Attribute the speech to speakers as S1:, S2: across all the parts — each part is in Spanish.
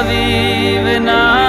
S1: אביב נעל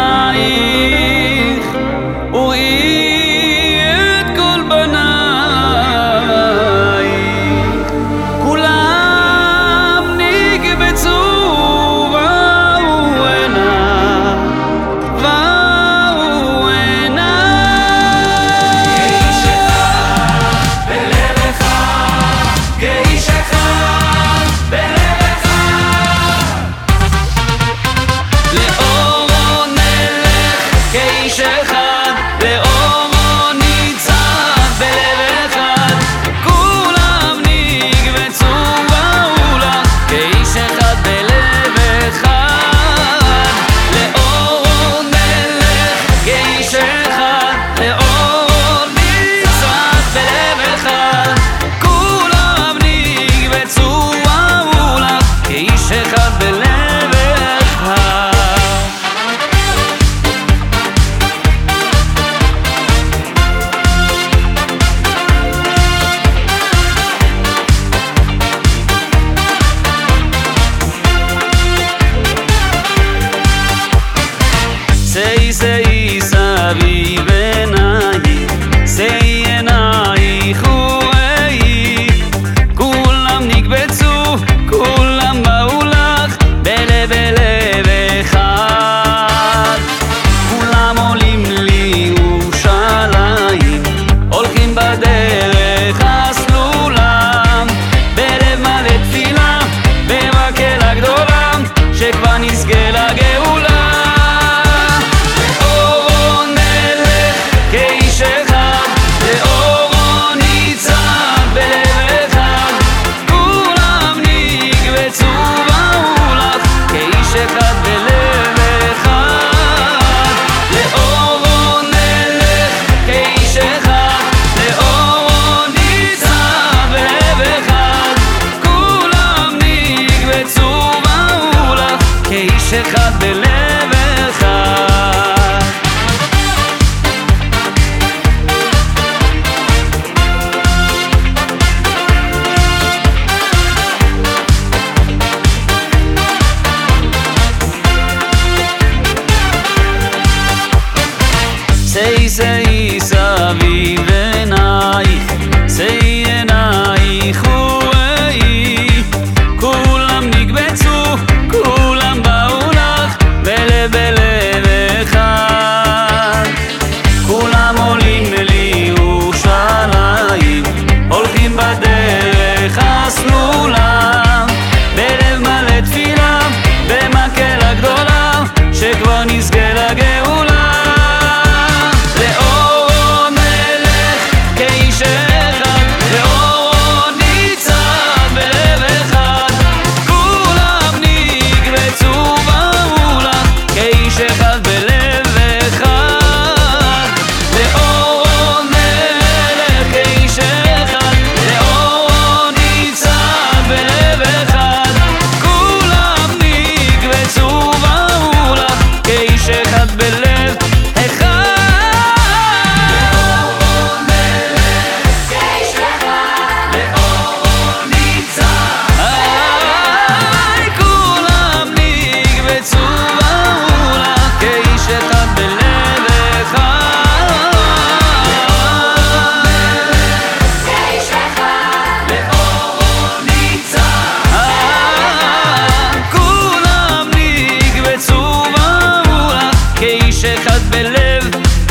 S1: Sei de leveza. Seis, seis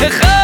S1: אחד